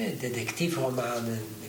Euh, Detektivromanen euh,